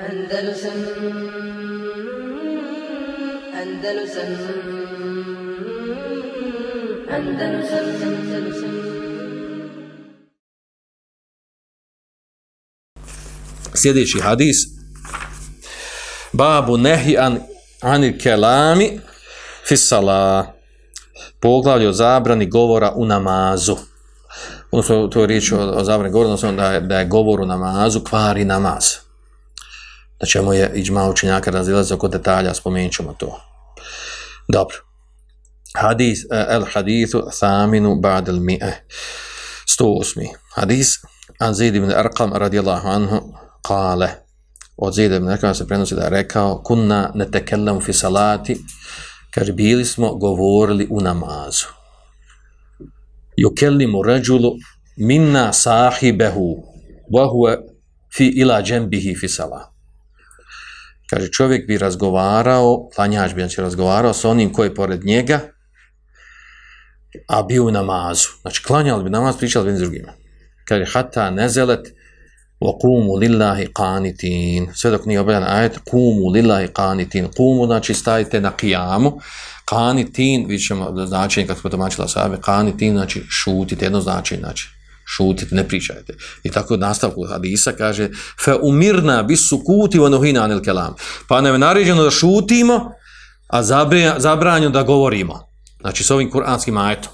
Andalusam Andalusam Andalusam Andalusam. Sljedeći hadis. Babu nehi an anil kelami fisala poglavlje o zabrani govora u namazu. Odnosno to je riječ o, o zabrani govora odnosno da je, da je govor u namazu kvari namaz. Da ćemo je iđma učenjaka razilazi oko detalja spomenut ćemo to dobro hadis eh, el hadithu thaminu ba'd al mi'e 108. hadis an Zaid ibn Arqam radijallahu anhu kale od Zaid ibn Arqam se prenosi da je rekao kunna ne tekellam fi salati kaže bili smo govorili u namazu yukellimu rajulu minna sahibehu wa huwa fi ila janbihi fi salat kaže čovjek bi razgovarao klanjač bi znači razgovarao sa onim koji je pored njega a bio u namazu. Znači klanjali bi namaz pričali bi s drugima. Kaže hata nezelet wa qumu lillahi qanitin. Sve dok nije objeljan ajet qumu lillahi qanitin. Qumu znači stajite na kijamu, qanitin vidit ćemo značenje kako smo domaćila sabe qanitin znači šutite jedno značenje znači šutite ne pričajte. I tako nastavku hadisa kaže fa umirna bis sukuti wa nuhina anil kalam pa nam je naređeno da šutimo a zabranjeno da govorimo. Znači s ovim kuranskim ajetom.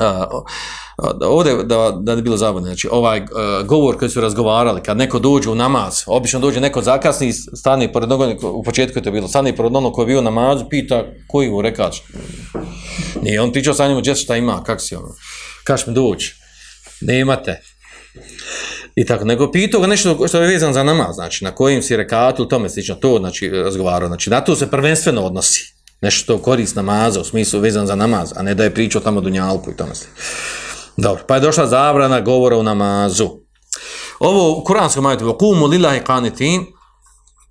Uh, ovdje da, da ne bilo zabavno, znači ovaj uh, govor koji su razgovarali, kad neko dođe u namaz, obično dođe neko zakasni, stane pored onog, u početku je to bilo, stane pored onog koji je bio na namazu, pita koji mu rekač. Nije, on pričao sa njim, gdje šta ima, kak si ono, kaš mi doći, nemate. I tako, nego pitao ga nešto što je vezan za namaz, znači na kojim si rekatu, tome slično, to znači razgovarao, znači na to se prvenstveno odnosi, nešto što korist namaza, u smislu vezan za namaz, a ne da je pričao tamo dunjalku i tome slično. Dobro, pa je došla zabrana govora u namazu. Ovo u kuranskom ajetu, kumu lillahi qanitin,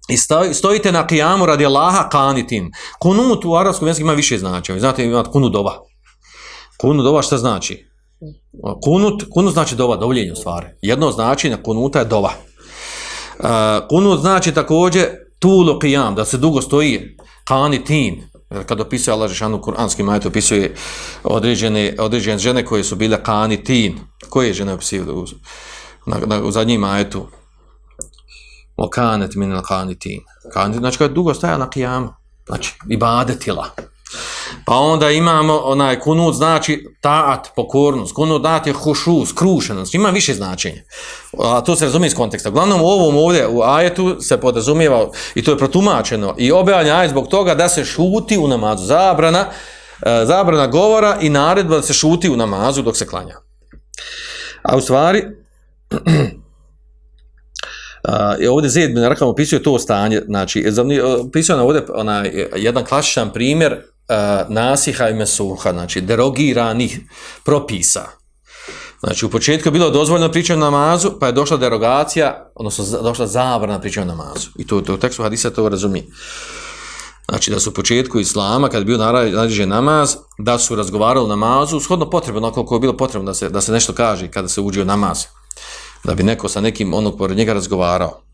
i stojite na kijamu radi Allaha kanitin. Kunut u arabskom jeziku ima više značaja. Znate, ima kunudova. Kunudova šta znači? Kunut, kunut znači dova, dovljenje u stvari. Jedno značenje kunuta je dova. Uh, kunut znači također tulu qiyam, da se dugo stoji qanitin, kad opisuje Allah Žešanu kuranski majet, opisuje određene, određene žene koje su bile kanitin. Koje žene opisuje u, na, na, u zadnjim majetu? O kanet min al kanitin. Kanitin, znači kada je dugo stajala na qiyam, Znači, ibadetila. Pa onda imamo onaj kunut znači taat, pokornost, kunut znači hušu, skrušenost, ima više značenja. A to se razumije iz konteksta. Glavnom u ovom ovdje, u ajetu se podrazumijeva i to je protumačeno i objavljanje ajet zbog toga da se šuti u namazu. Zabrana, e, zabrana govora i naredba da se šuti u namazu dok se klanja. A u stvari, Uh, ovdje Zed bin Rakam opisuje to stanje, znači, e, opisuje ovdje onaj, e, jedan klasičan primjer uh, nasiha i mesuha, znači derogiranih propisa. Znači u početku je bilo dozvoljeno pričati namazu, pa je došla derogacija, odnosno došla zabrana pričati namazu. I to, to u tekstu hadisa to razumije. Znači da su u početku islama, kad je bio naređen namaz, da su razgovarali namazu, shodno potrebno, ono koliko je bilo potrebno da se, da se nešto kaže kada se uđe u namaz. Da bi neko sa nekim onog pored njega razgovarao.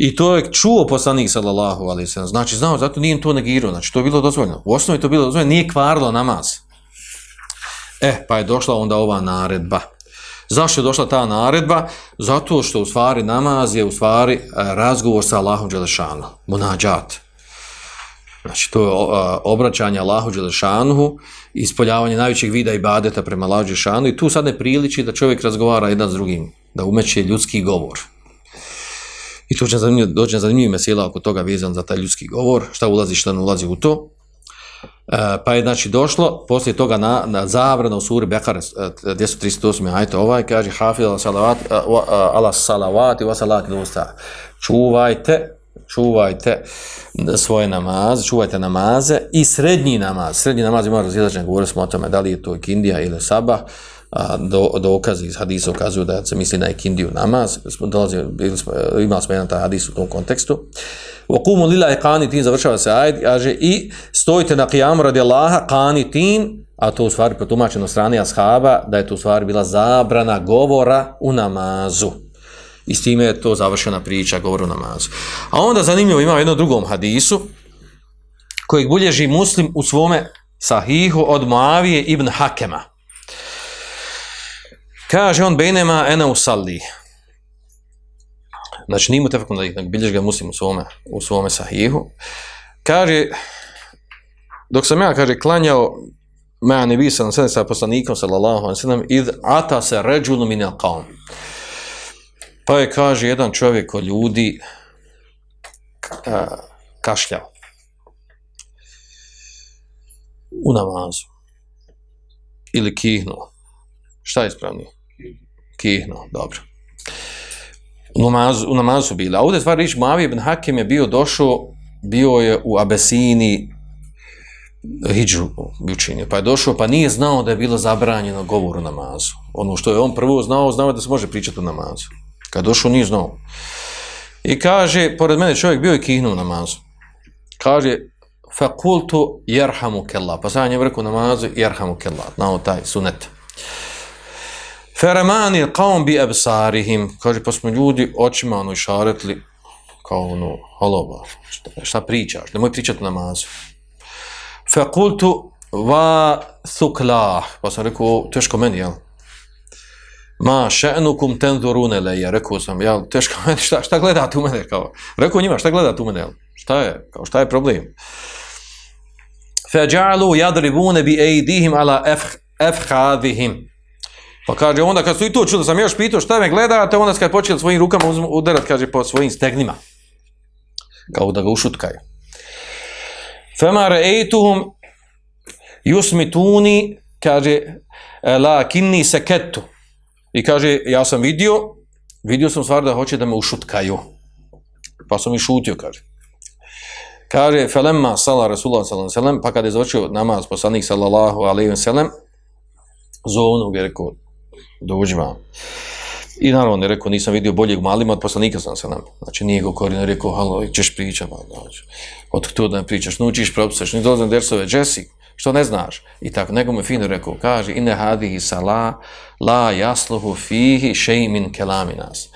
I to je čuo poslanik sallallahu alejhi ve sellem. Znači znao, zato nije to negirao, znači to je bilo dozvoljeno. U osnovi to bilo dozvoljeno, nije kvarilo namaz. E, pa je došla onda ova naredba. Zašto je došla ta naredba? Zato što u stvari namaz je u stvari e, razgovor sa Allahom dželešanu, munađat. Znači to je e, obraćanje Allahu dželešanu, ispoljavanje najvećeg vida ibadeta prema Allahu Đelešanu i tu sad ne priliči da čovjek razgovara jedan s drugim, da umeće ljudski govor. I to će zanimljivo, doći na zanimljiv mesela oko toga vezan za taj ljudski govor, šta ulazi, šta ne ulazi u to. E, pa je znači došlo, poslije toga na, na zabrana u suri Bekar 238. E, ajte ovaj, kaže Hafid ala salavati, e, e, ala salavati, wa salati dosta. Čuvajte, čuvajte svoje namaze, čuvajte namaze i srednji namaz. Srednji namaz ima razilačen, govorili smo o tome da li je to Kindija ili Sabah a, do, dokazi iz hadisa ukazuju da se misli na ikindiju namaz, dolazi, bili smo, imali smo jedan taj hadis u tom kontekstu. U kumu lila je kanitin, završava se ajd, kaže, i stojite na kijamu radi Allaha, kanitin, a to u stvari potumačeno strani ashaba, da je to u stvari bila zabrana govora u namazu. I s time je to završena priča, govor u namazu. A onda zanimljivo ima u jednom drugom hadisu, kojeg bulježi muslim u svome sahihu od Moavije ibn Hakema. Kaže on, Benema ene usalli. Znači, nije mu tefekom da ih bilješ ga muslim u svome, u svome sahihu. Kaže, dok sam ja, kaže, klanjao ma ne bi sam sa poslanikom sallallahu alejhi ve sellem id ata se rajul min al pa je kaže jedan čovjek od ljudi a, kašljao u namazu ili kihnuo šta je ispravnije kihnuo dobro u namazu, u namazu su bili a ovdje stvar riječ Mavi ibn Hakim je bio došao bio je u Abesini Hidžu učinio, pa je došao, pa nije znao da je bilo zabranjeno govor u namazu. Ono što je on prvo znao, znao da se može pričati u namazu. Kad došao, nije znao. I kaže, pored mene čovjek bio i kihnuo u namazu. Kaže, fakultu jerhamu kella. Pa sam je rekao namazu, jerhamu kella. Znao taj sunet. Feramani qaum bi absarihim. Kaže, pa smo ljudi očima ono išaretli kao ono, halova, šta, šta pričaš? Nemoj pričati u namazu. Fakultu va thuklah. Pa sam rekao, teško meni, jel? Ma še'nukum tenzurune leje. Rekao sam, jel, teško meni, šta, šta gledate u mene? Kao, rekao njima, šta gledate u mene, jel? Šta je? Kao, šta je problem? Feđalu jadribune bi ejdihim ala efhadihim. Pa kaže, onda kad su i to čuli, sam još pitao šta me gledate, onda kad počeli svojim rukama udarat, kaže, po svojim stegnima. Kao da ga ušutkaju. Fema re'eituhum yusmituni, kaže, e, la kinni seketu. I kaže, ja sam vidio, vidio sam stvar da hoće da me ušutkaju. Pa sam i šutio, kaže. Kaže, felemma sala Rasulullah sallam sallam, pa kada je završio namaz poslanik sallallahu alaihi wa sallam, zovnu ga rekao, dođi. I naravno on je rekao, nisam vidio boljeg malima od poslanika sam se nam. Znači nije go korino rekao, halo, ćeš pričati, znači. Od to da ne pričaš, nučiš, propisaš, ni dolazim dersove, Jesse, što ne znaš? I tako, nego mu fino rekao, kaže, ine hadihi sala, la jasluhu fihi šeimin kelaminas.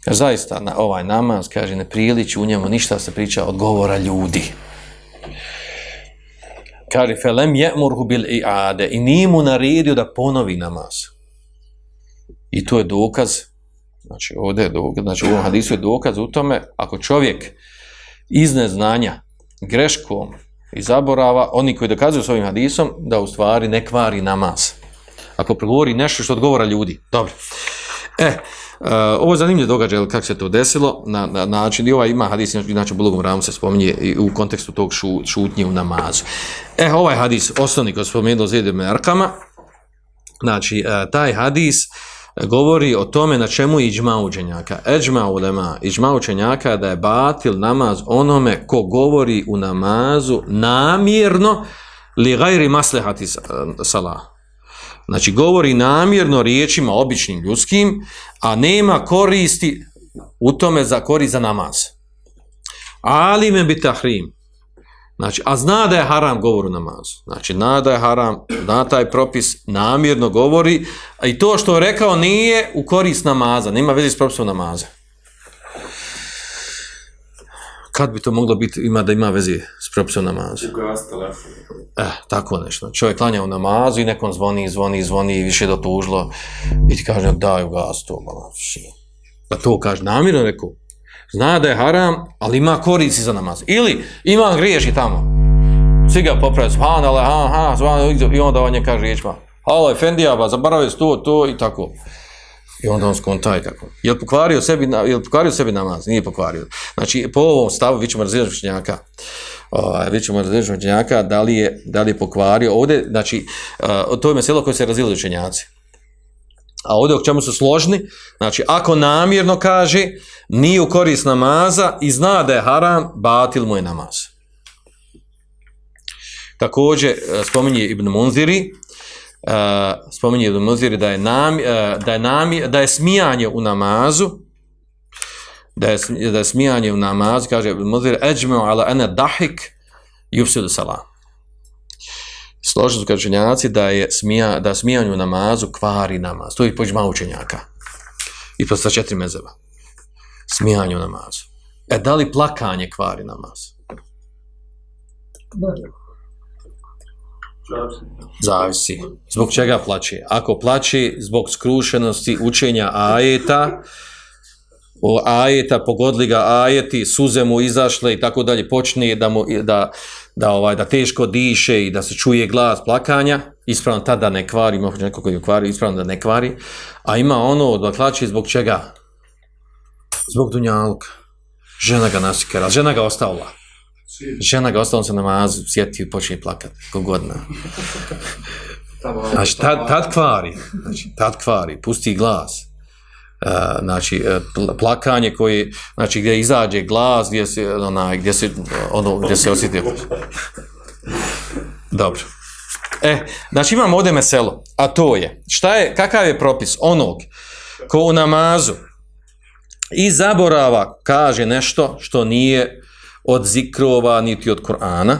Kaže, zaista, na ovaj namaz, kaže, ne priliči u njemu ništa se priča od govora ljudi. Kaže, felem je'murhu bil i'ade, i nije mu naredio da ponovi namaz. I to je dokaz, znači ovdje je dokaz, znači u ovom hadisu je dokaz u tome, ako čovjek iz neznanja, greškom i zaborava, oni koji dokazuju s ovim hadisom, da u stvari ne kvari namaz. Ako progovori nešto što odgovora ljudi. Dobro. E, uh, ovo je zanimljiv događaj, kako se to desilo, na, na način, i ovaj ima hadis, inače u Bulogom ramu se spominje i u kontekstu tog šu, šutnje u namazu. E, ovaj hadis, osnovni koji spomenuo Zedem Merkama, znači, uh, taj hadis, uh, govori o tome na čemu je iđma učenjaka. Eđma ulema, iđma učenjaka da je batil namaz onome ko govori u namazu namjerno li gajri maslehati eh, salah. Znači govori namjerno riječima običnim ljudskim, a nema koristi u tome za korist za namaz. Ali me bi tahrim. Znači, a zna da je haram govor u namazu. Znači, zna da je haram, zna taj propis, namjerno govori, a i to što je rekao nije u korist namaza, nema vezi s propisom namaza. Kad bi to moglo biti, ima da ima vezi s propisom namaza? Ugas telefon. Eh, tako nešto. Čovjek klanja u namazu i nekom zvoni, zvoni, zvoni i više do tužlo i ti kaže, daj ugas to, malo. Pa to kaže, namjerno rekao, zna da je haram, ali ima korici za namaz. Ili ima griješi tamo. Svi ga popravi, zvan, ale, ha, ha, zvan, i onda on je kaže riječima, halo, Efendija, ba, zaboravio to, to i tako. I onda on skonta i tako. Je li pokvario sebi, je li pokvario sebi namaz? Nije pokvario. Znači, po ovom stavu vi ćemo razlijeći učenjaka. Uh, vi ćemo razlijeći učenjaka da li, je, da li je pokvario. Ovdje, znači, uh, to je meselo koje se razlijeli učenjaci. A ovdje o čemu su složni, znači ako namjerno kaže nije u korist namaza i zna da je haram, batil mu je namaz. Također e, spominje Ibn Munziri, uh, spominje Ibn Munziri da je, nam, uh, da, je nam, da je smijanje u namazu, da je, da je smijanje u namazu, kaže Ibn Munziri, eđmeu ala ene dahik yufsidu salam složili su kažnjaci da je smija, da smijanju namazu kvari namaz. To je pođma učenjaka. I to sa četiri mezeva. Smijanju namazu. E, da li plakanje kvari namaz? Zavisi. Zbog čega plaće? Ako plaće zbog skrušenosti učenja ajeta, o ajeta, pogodli ga ajeti, suze mu izašle i tako dalje, počne da, mu, da, da, ovaj, da teško diše i da se čuje glas plakanja, ispravno tada ne kvari, može neko koji kvari, ispravno da ne kvari, a ima ono da plaće zbog čega? Zbog dunjalka. Žena ga nasikera, žena ga ostavila. Žena ga ostavila, on se namazu, sjeti i počne plakati, kogodna. Znači, tad, tad kvari, znači, tad kvari, pusti glas. E, znači, e, plakanje koji, znači, gdje izađe glas, gdje se, ona gdje se, ono, gdje se osjeti. Dobro. E, znači, imamo ovdje meselo, a to je, šta je, kakav je propis onog ko u namazu i zaborava kaže nešto što nije od zikrova niti od Kur'ana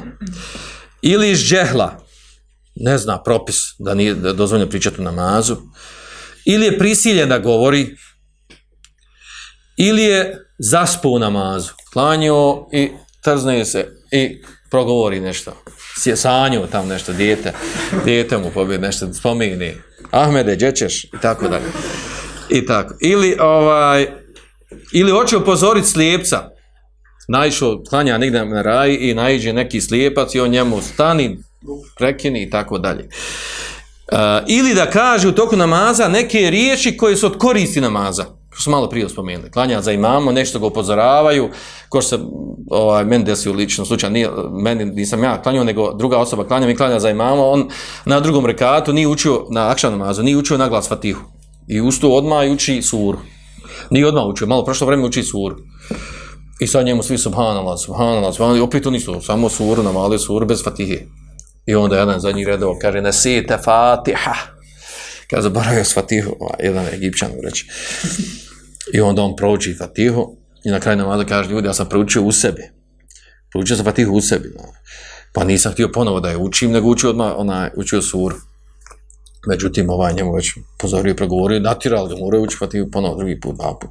ili iz džehla ne zna propis da nije dozvoljeno pričati u namazu ili je prisiljen da govori ili je zaspo u namazu. Klanio i trzne se i progovori nešto. Sanju tam nešto dijete. Dijete mu pobjede nešto spomeni. Ahmede, džećeš i tako dalje. I tako. Ili ovaj ili hoće upozoriti slijepca. Naišao, klanja negdje na raj i naiđe neki slijepac i on njemu stani, prekini i tako dalje. Uh, ili da kaže u toku namaza neke riječi koje su od koristi namaza, Kako smo malo prije spomenuli. Klanja za imamo, nešto ga upozoravaju, ko se, ovaj, meni desi u ličnom slučaju, nije, meni nisam ja klanio, nego druga osoba klanja mi klanja za imamo, on na drugom rekatu nije učio na akšan namazu, nije učio na glas fatihu. I usto odmah uči suru. Nije odmah učio, malo prošlo vreme uči suru. I sad njemu svi subhanallah, subhanallah, subhanallah, i opet oni su, samo suru, namali suru bez fatihe. I onda jedan zadnji redov kaže, nesite fatiha. Kaže, zaboravio s fatihu, ovaj, jedan egipćan reći. I onda on prouči fatihu i na kraju namaza kaže, ljudi, ja sam proučio u sebi. Proučio sam fatihu u sebi. No. Pa nisam htio ponovo da je učim, nego učio odmah, ona učio suru. Međutim, ovaj njemu već pozorio i progovorio, natirali ga, moraju učiti fatihu ponovo, drugi put, dva put.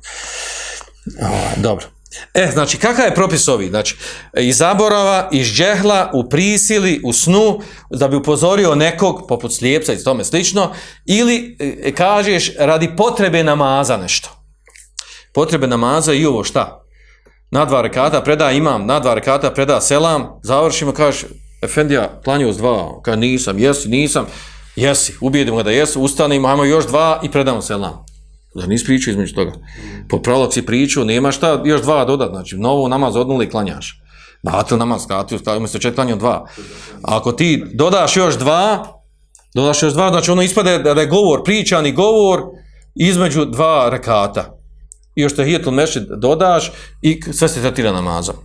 O, dobro. E, znači, kakav je propis ovi? Znači, iz zaborava, iz džehla, u prisili, u snu, da bi upozorio nekog, poput slijepca i tome slično, ili e, kažeš radi potrebe namaza nešto. Potrebe namaza i ovo šta? Na dva rekata preda imam, na dva rekata preda selam, završimo, kaže, Efendija, klanio uz dva, kaže, nisam, jesi, nisam, jesi, ubijedimo ga da jesu, ustanimo, ajmo još dva i predamo selam. Da nisi pričao između toga. Po prolog si pričao, nema šta, još dva dodat, znači novo namaz odnuli klanjaš. Batil namaz, skatio, stavio mi se čet dva. A ako ti dodaš još dva, dodaš još dva, znači ono ispade da je govor, pričani govor između dva rekata. I još te mešid dodaš i sve se tretira namazom.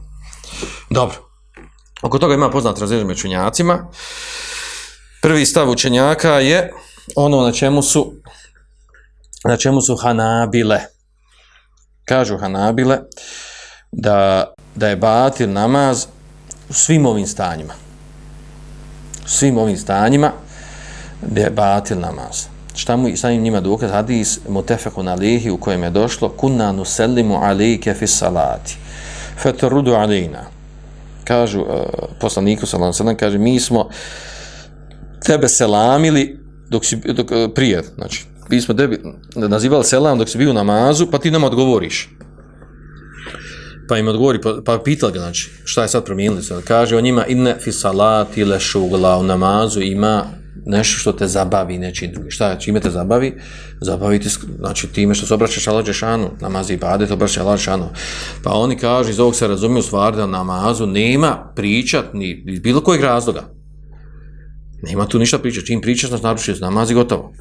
Dobro. Oko toga ima poznat razređen među učenjacima. Prvi stav učenjaka je ono na čemu su na čemu su Hanabile. Kažu Hanabile da, da je batil namaz u svim ovim stanjima. U svim ovim stanjima da je batil namaz. Šta mu sa njima dokaz? Hadis mutefekun alihi u kojem je došlo kunna nusellimu alike fi salati. fatrudu alina. Kažu uh, poslaniku ve sellem kaže mi smo tebe selamili dok si, dok, uh, prije, znači mi smo tebi nazivali selam dok si bio u namazu, pa ti nam odgovoriš. Pa im odgovori, pa, pa pitali ga, znači, šta je sad promijenili? Sad kaže o njima, inne fi salati le šugla u namazu ima nešto što te zabavi nečim drugi. Šta čime te zabavi? Zabaviti, znači, time što se obraćaš Allah Đešanu, namazi i bade, to obraćaš Allah Đešanu. Pa oni kažu, iz ovog se razumiju stvar da namazu nema pričat ni iz bilo kojeg razloga. Nema tu ništa pričat, čim pričaš, nas naručuje namazi gotovo.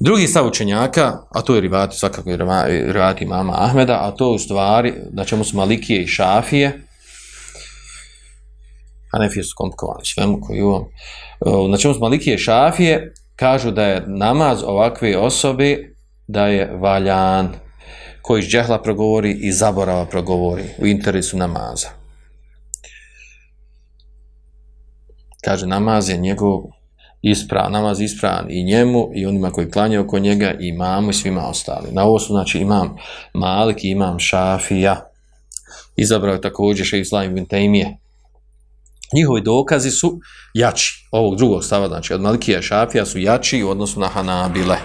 Drugi stav učenjaka, a to je rivati, svakako rivati mama Ahmeda, a to u stvari, na čemu su Malikije i Šafije, a su komplikovani svemu koji u e, na čemu smo Malikije Šafije, kažu da je namaz ovakve osobe, da je valjan, koji iz džehla progovori i zaborava progovori u interesu namaza. Kaže, namaz je njegov ispravan, namaz ispravan i njemu i onima koji klanjaju oko njega i imamu i svima ostali. Na ovo su znači imam Malik i imam Šafija. Izabrao je također še Islam ibn Njihovi dokazi su jači ovog drugog stava, znači od Malikija i Šafija su jači u odnosu na Hanabile.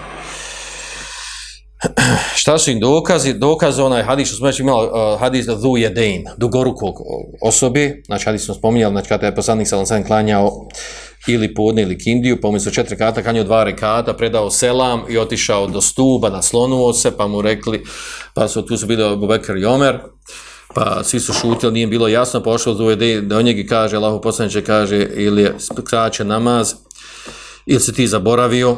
Šta su im dokazi? Dokaz onaj hadis što smo već imali, uh, hadis dhu jedein, dugorukog osobe, znači hadis smo spominjali, znači kada je poslanik sa sam klanjao ili podne ili kindiju, pa umjesto četiri kata klanjao dva rekata, predao selam i otišao do stuba, naslonuo se, pa mu rekli, pa su tu su bili Bubekar i Omer, pa svi su šutili, nije bilo jasno, pošao dhu jedein, da on njegi kaže, Allaho poslaniče kaže, ili je skraćen namaz, ili se ti zaboravio,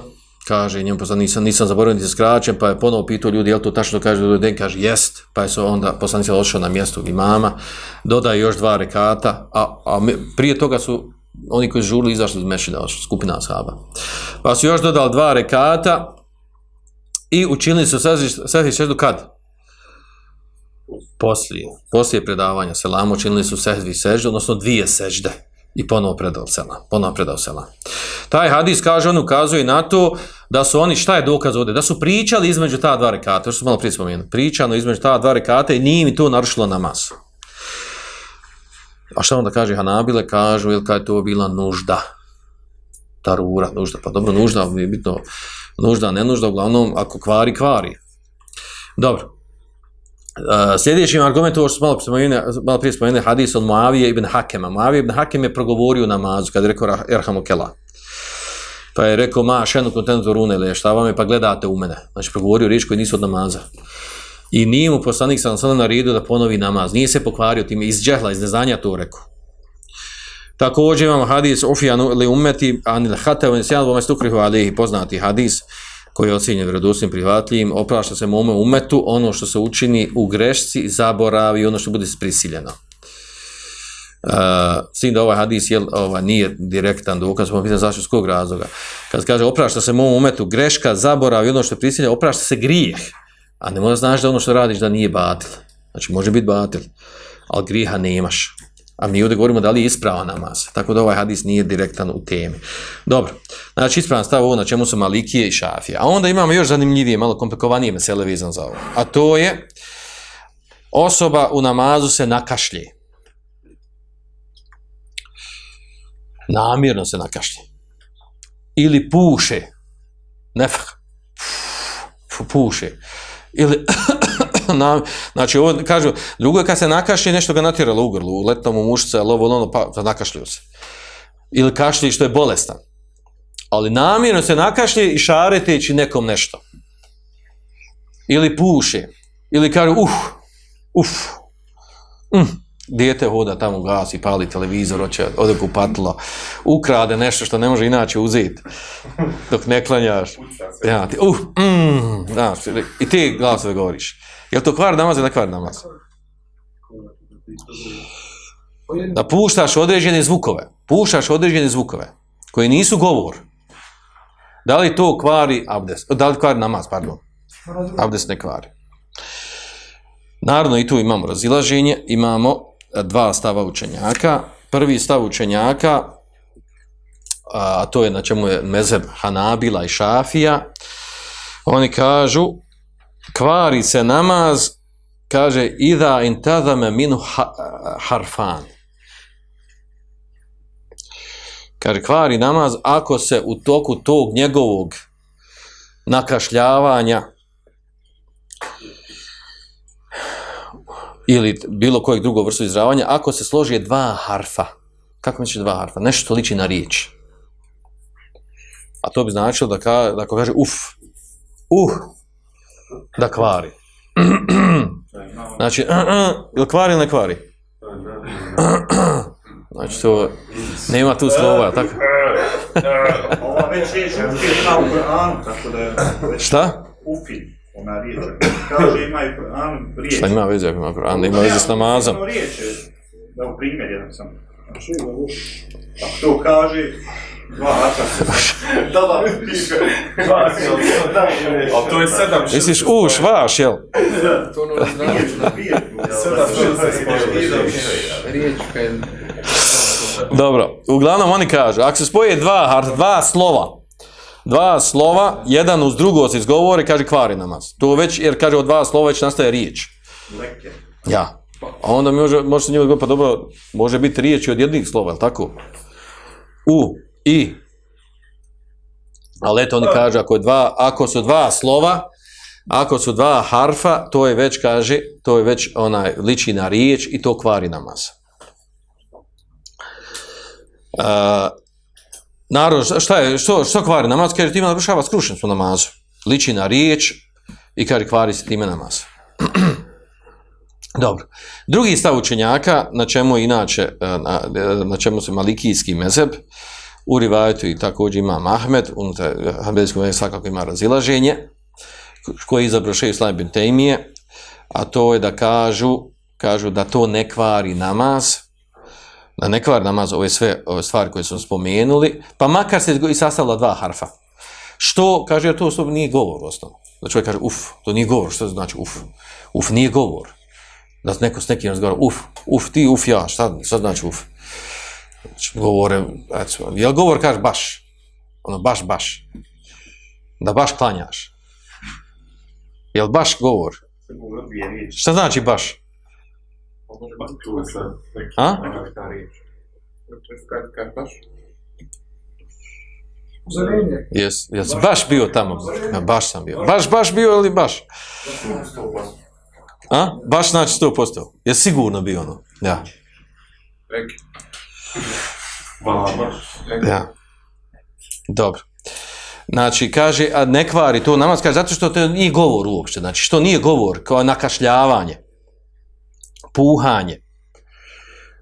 kaže njemu poslanik nisam nisam zaboravio niti skraćen pa je ponovo pitao ljudi jel to tačno kaže da den kaže jest. Pa je se onda poslanik odšao na mjesto imama dodaje još dva rekata a, a prije toga su oni koji žurili izašli iz mešina, skupina ashaba. Pa su još dodali dva rekata i učinili su sehvi seždu kad? Poslije, poslije predavanja selama učinili su sehvi sežde, odnosno dvije sežde i ponovo predao selam. Ponovo predao selam. Taj hadis kaže, on ukazuje na to da su oni, šta je dokaz ovdje? Da su pričali između ta dva rekata, što su malo prije spomenuli. Pričano između ta dva rekata i nije mi to narušilo namaz. A šta onda kaže Hanabile? Kažu, ili kada je to bila nužda? Tarura, nužda. Pa dobro, nužda, je bitno, nužda, ne nužda, uglavnom, ako kvari, kvari. Dobro. Eh, uh, sljedeći argument, ovo što smo malo, spomenuli, malo prije spomenuli, hadis od Muavije ibn Hakema. Muavije ibn Hakem je progovorio namazu, kada je rekao Erhamu Kela. Pa je rekao, ma, šenu kontentu rune, le, šta vam je, pa gledate u mene. Znači, progovorio riječ koji nisu od namaza. I nije mu poslanik sam sada naredio da ponovi namaz. Nije se pokvario tim iz džehla, iz neznanja to rekao. Također imamo hadis Ufijanu li umeti anil hatev in sjan vome stukrihu alihi poznati hadis koji je ocjenjen vjerodostojnim prihvatljivim, oprašta se mome umetu ono što se učini u grešci, zaboravi ono što bude prisiljeno. E, uh, sin da ovaj hadis je, ovaj, nije direktan dokaz, pa pitan zašto s kog razloga. Kad kaže oprašta se mom umetu greška, zaboravi ono što je prisiljeno, oprašta se grijeh. A ne možeš znaš da ono što radiš da nije batil. Znači može biti batil, ali griha nemaš. A mi ovdje govorimo da li je ispravan namaz. Tako da ovaj hadis nije direktan u temi. Dobro. Znači ispravan stav ovo na čemu su Malikije i Šafije. A onda imamo još zanimljivije, malo komplikovanije mesele vezan za ovo. A to je osoba u namazu se nakašlje. Namjerno se nakašlje. Ili puše. Nefak. Puše. Ili na, znači ovo kažu, drugo je kad se nakašlje nešto ga natjeralo u grlu, u letnom u mušce, ali ovo ono, pa nakašljuju se. Ili kašlje što je bolestan. Ali namjerno se nakašlje i šareteći nekom nešto. Ili puše. Ili kaže, uf, uf, mm, dijete hoda tamo gasi, pali televizor, hoće ode kupatilo, ukrade nešto što ne može inače uzeti dok ne klanjaš. Ja, ti, uf, mm, znaš, i ti glasove govoriš. Je to kvar namaz ili ne kvar namaz? Da puštaš određene zvukove. Puštaš određene zvukove koji nisu govor. Da li to kvari abdes? Da li kvari namaz, pardon? Abdes ne kvari. Naravno i tu imamo razilaženje. Imamo e, dva stava učenjaka. Prvi stav učenjaka, a to je na čemu je mezeb Hanabila i Šafija, oni kažu kvari se namaz, kaže, idha intazame minu harfan. Kaže, kvari namaz ako se u toku tog njegovog nakašljavanja ili bilo kojeg drugog vrstu izravanja, ako se složi dva harfa, kako misliš dva harfa? Nešto liči na riječ. A to bi značilo da, ka, da ako kaže uf, uh, da kvari. znači, uh, uh, ili kvari ili ne kvari? znači, to nema tu slova, tako? Ova već je ufi kao u Koranu, tako da je... Šta? Ufi, ona riječ. Kaže, ima i Koran riječ. Šta ima veze ako ima Koran? Ima veze s namazom. Riječ je, da u primjer jedan sam. Ako to kaže, dva hata. Da, da, piše. Dva, A to je sedam šest. Misliš, uš, vaš, jel? To ono znači. Pijetku. Sedam šest. Riječ kad Dobro, uglavnom oni kažu, ako se spoje dva, har- dva slova, dva slova, jedan uz drugo se izgovori, kaže kvari namaz. To već, jer kaže od dva slova već nastaje riječ. Leke. Ja. A onda mi može, može se njima odgovoriti, pa dobro, može biti riječ i od jednih slova, je tako? U, i. Ali eto oni kaže, ako, je dva, ako su dva slova, ako su dva harfa, to je već, kaže, to je već onaj liči na riječ i to kvari namaz. Uh, narod, šta je, što, što kvari namaz? Kaže, time narušava su namazu. Liči na riječ i kaže, kvari se time namaz. Dobro. Drugi stav učenjaka, na čemu inače, e, na, na čemu se malikijski mezeb, u rivajetu i također ima Ahmed, unutar Hanbelijskog mezeba svakako ima razilaženje, koji je izabrao šeju Islam bin Tejmije, a to je da kažu, kažu da to ne kvari namaz, da ne kvari namaz ove sve ove stvari koje smo spomenuli, pa makar se i sastavila dva harfa. Što, kaže, jer to osnovno nije govor osnovno. Da čovjek kaže, uf, to nije govor, što znači uf? Uf nije govor. Da neko s nekim razgovara, uf, uf ti, uf ja, šta, šta znači uf? Znači, govore, eto, jel govor kaže baš? Ono, baš, baš. Da baš klanjaš. Jel baš govor? Dvije riječi. Šta znači baš? Tu je sad neki A? ta riječ. To je kad, kad baš? Jes, jes baš bio tamo? Ja, baš sam bio. Baš, baš bio ili baš? A? Baš znači 100%. Je sigurno bio ono. Ja. Hvala. Ja. Dobro. Znači, kaže, a ne kvari to namaz, kaže, zato što to nije govor uopšte. Znači, što nije govor, kao nakašljavanje, puhanje,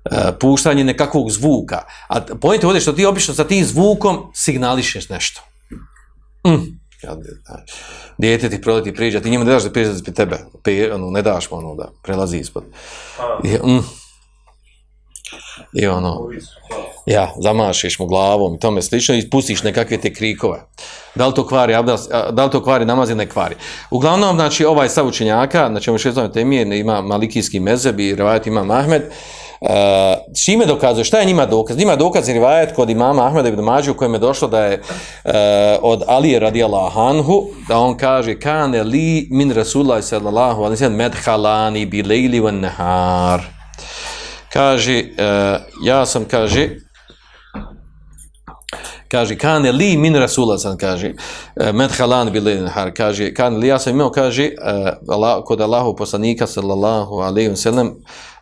e, puštanje nekakvog zvuka. A pojete ovdje što ti obično sa tim zvukom signališeš nešto. Mm. Dijete ti proleti priđa, ti njima ne daš da priđa ispred tebe, pe, ono, ne daš mu ono da prelazi ispod. I, mm. I ono, Ja, zamašiš mu glavom i tome slično i pustiš nekakve te krikove. Da li to kvari, abdas, da li to kvari namaz ili ne kvari. Uglavnom, znači, ovaj stav učenjaka, znači, ovo šestom temije, ima malikijski mezeb i rivajat ima Mahmed, Uh, e, čime dokazuje? Šta je njima dokaz? Njima dokaz je rivajet kod imama Ahmeda ibn Mađu u kojem je došlo da je uh, od Alije radijallahu anhu, da on kaže kane li min rasulaj sallallahu alaihi sallam medhalani bi lejli van nehar. Kaže, uh, ja sam, kaže, kaže kane li min rasula sam kaže e, medhalan bilin har kaže kan li ja sam imao kaže uh, Allah, kod Allahu poslanika sallallahu alejhi ve sellem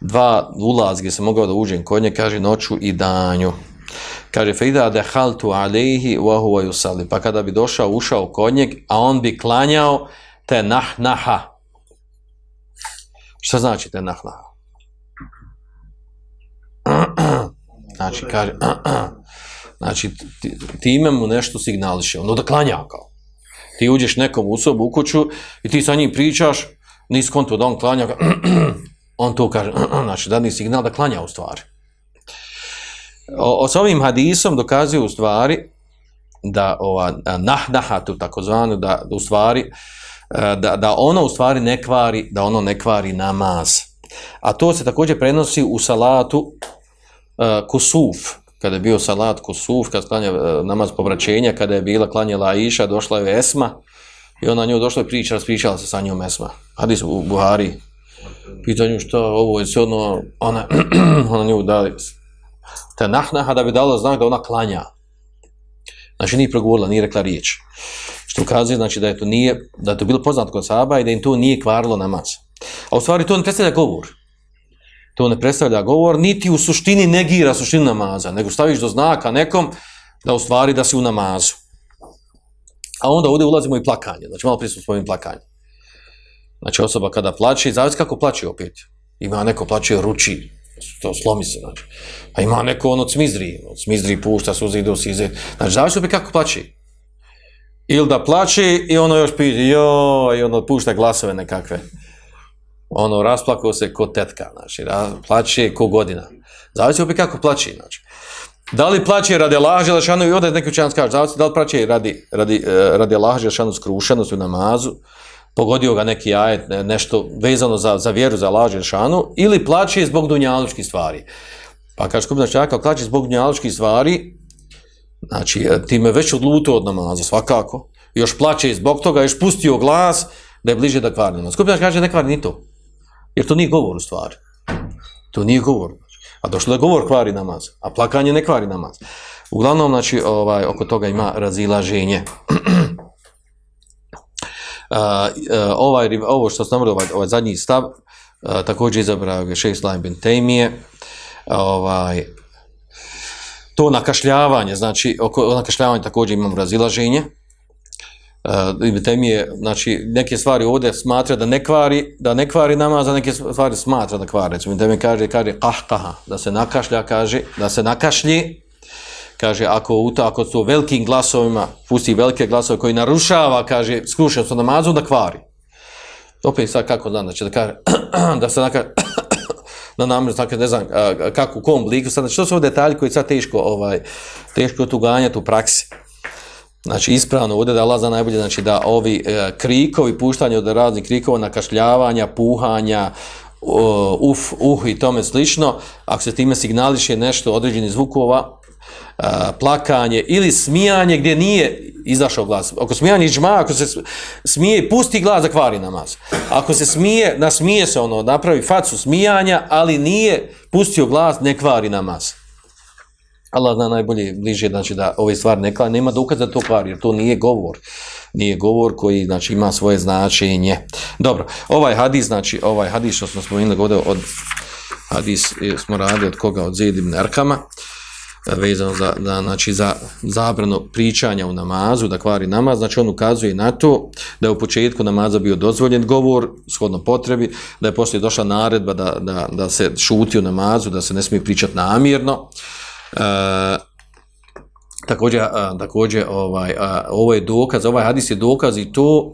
dva ulaz gdje sam mogao da uđem kod nje kaže noću i danju kaže feida dehaltu alejhi wa huwa yusalli pa kada bi došao ušao kod njeg a on bi klanjao te nah naha šta znači te nah znači kaže Znači, ti, time mu nešto signališe, ono da klanja kao. Ti uđeš nekom u sobu, u kuću i ti sa njim pričaš, nis konto da on klanja, kao, on to kaže, znači dadni signal da klanja u stvari. O, o, s ovim hadisom dokazuje u stvari da ova nahdahatu takozvanu da u stvari da, da ono u stvari ne kvari da ono ne kvari namaz a to se također prenosi u salatu Eh, kusuf kada je bio salat kusuf kad klanja eh, namaz povraćenja kada je bila klanjala Aisha došla je Esma i ona nju došla i priča raspričala se sa njom Esma hadis u Buhari pitanju šta ovo je sve ono ona, ona nju dali te nahnaha da bi dala znak da ona klanja Znači nije progovorila, nije rekla riječ. Što ukazuje znači da je to nije da je to bilo poznato kod sahaba i da im to nije kvarilo namaz. A u stvari to ne predstavlja govor. To ne predstavlja govor, niti u suštini negira suštinu namaza, nego staviš do znaka nekom da u stvari da si u namazu. A onda ovdje ulazimo i plakanje. Znači malo prije smo spomenuli plakanje. Znači osoba kada plaće, zavisi kako plaće opet. Ima neko plaće ruči, to slomi se, znači. A ima neko ono cmizdri, od ono cmizdri pušta, suze ide u size. Znači, zavisi opet kako plaće. Ili da plaće i ono još pije, jo, i ono pušta glasove nekakve. Ono, rasplakao se kod tetka, znači, plaće ko godina. Zavisi opet kako plaće, znači. Da li plaće radi Allaha Želešanu ono i ovdje neki učenjac kaže, zavisi da li plaće radi, radi, e, radi Allaha Želešanu ono skrušenost u namazu, pogodio ga neki ajet, nešto vezano za, za vjeru za Allaha šanu, ono, ili plaće zbog dunjalučkih stvari. Pa kaže skupina čaka, plače zbog njaličkih stvari, znači e, ti me već odluto od namaza, svakako, još plaće i zbog toga, još pustio glas da je bliže da kvari namaz. Skupina kaže, ne kvarni to, jer to nije govor u stvari. To nije govor. Znači. A došlo da govor kvari namaz, a plakanje ne kvari namaz. Uglavnom, znači, ovaj, oko toga ima razilaženje. Uh, uh, ovaj, ovo što sam ovaj, ovaj zadnji stav, uh, također izabrao je šest Lajn Ben Tejmije, ovaj, to nakašljavanje, znači, oko nakašljavanja također imam razilaženje, E, Ibn Temije, znači, neke stvari ovdje smatra da ne kvari, da ne kvari namaz, a neke stvari smatra da kvari. Recimo, Ibn Temije kaže, kaže, ah, da se nakašlja, kaže, da se nakašlji, kaže, ako u to, ako su velikim glasovima, pusti velike glasove koji narušava, kaže, skrušen su namazu, da kvari. Opet sad kako znam, znači da kaže, da se nakašlja, na namjeru, tako ne znam kako, u kom obliku, sad, znači to su detalji koji sad teško, ovaj, teško tu ganjati u praksi. Znači, ispravno ovdje da Allah zna najbolje, znači da ovi e, krikovi, puštanje od raznih krikova, nakašljavanja, puhanja, uh, uf, uh i tome slično, ako se time signališe nešto određeni zvukova, e, plakanje ili smijanje gdje nije izašao glas. Ako smijanje džma, ako se smije, pusti glas zakvari namaz. Ako se smije, nasmije se ono, napravi facu smijanja, ali nije pustio glas, ne kvari namaz. Allah zna najbolje bliže znači da ove stvari ne nema dokaza da to kvari, jer to nije govor. Nije govor koji znači ima svoje značenje. Dobro, ovaj hadis, znači ovaj hadis što smo spomenuli ovdje od hadis e, smo radili od koga? Od Zaid ibn Arkama e, vezano za, da, znači, za zabrano pričanja u namazu, da kvari namaz, znači on ukazuje na to da je u početku namaza bio dozvoljen govor, shodno potrebi, da je poslije došla naredba da, da, da se šuti u namazu, da se ne smije pričati namjerno, Eh, također, a, također ovaj, a, ovo je dokaz, ovaj hadis je dokaz i to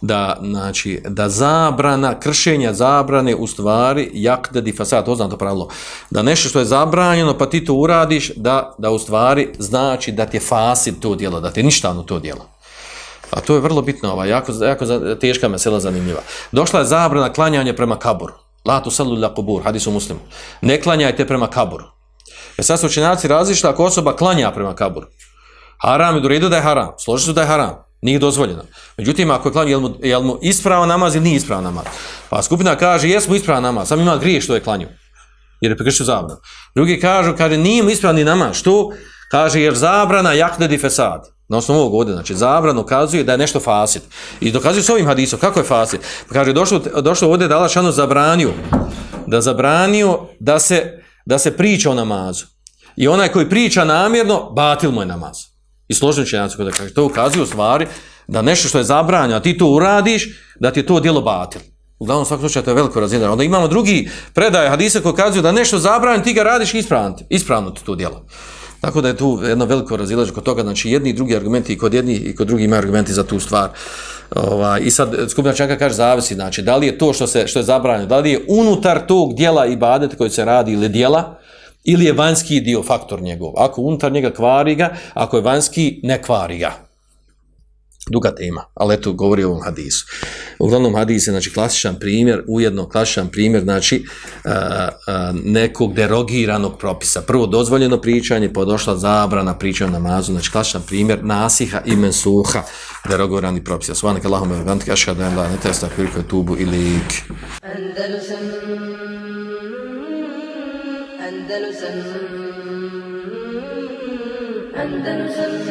da, znači, da zabrana, kršenja zabrane u stvari, jak da di fasad, to znam to pravilo, da nešto što je zabranjeno pa ti to uradiš, da, da u stvari znači da ti je fasid to djelo, da ti je ništavno to djelo. A to je vrlo bitno, ovaj, jako, jako teška mesela zanimljiva. Došla je zabrana klanjanja prema kaburu. La tu salu la kubur, hadis u muslimu. Ne klanjajte prema kaburu. Jer sad su učenjaci različili ako osoba klanja prema kaburu. Haram je do da je haram. Složi su da je haram. Nije dozvoljeno. Međutim, ako je klanja, jel mu, jel mu ispravan namaz ili nije ispravan namaz? Pa skupina kaže, jesmo ispravan namaz, sam ima grije što je klanju. Jer je prekršio zabranu. Drugi kažu, kaže, nije mu ispravni namaz. Što? Kaže, jer zabrana jakne di fesad. Na osnovu ovog ovdje, znači, zabran ukazuje da je nešto fasit. I dokazuje s ovim hadisom, kako je fasit? Pa kaže, došlo, došlo ovdje da Allah šanu zabranio, da zabranio da se, da se priča o namazu. I onaj koji priča namjerno, batil mu je namaz. I složen će jedan da kaže, to ukazuje u stvari da nešto što je zabranjeno, a ti to uradiš, da ti je to djelo batil. Uglavnom svakom slučaju, to je veliko razjedanje. Onda imamo drugi predaj hadisa koji ukazuju da nešto zabranjeno, ti ga radiš ispravno, ispravno ti to djelo. Tako da je tu jedno veliko razilaženje kod toga, znači jedni i drugi argumenti i kod jedni i kod drugi imaju argumenti za tu stvar. Ova, I sad skupina čanka kaže zavisi, znači da li je to što se što je zabranjeno, da li je unutar tog dijela ibadeta koji se radi ili dijela, ili je vanjski dio faktor njegov. Ako unutar njega kvari ga, ako je vanjski, ne kvari ga. Duga tema, ali eto govori o ovom hadisu. Uglavnom hadis je znači, klasičan primjer, ujedno klasičan primjer znači, a, a, nekog derogiranog propisa. Prvo dozvoljeno pričanje, pa došla zabrana pričanja namazu, znači klasičan primjer nasiha i mensuha, derogirani propisi. Svanak Allahumma bihamdika ashhadu an la, netesta, kvirko, tubu, atubu ilaik. Andalusam Andalusam Andalusam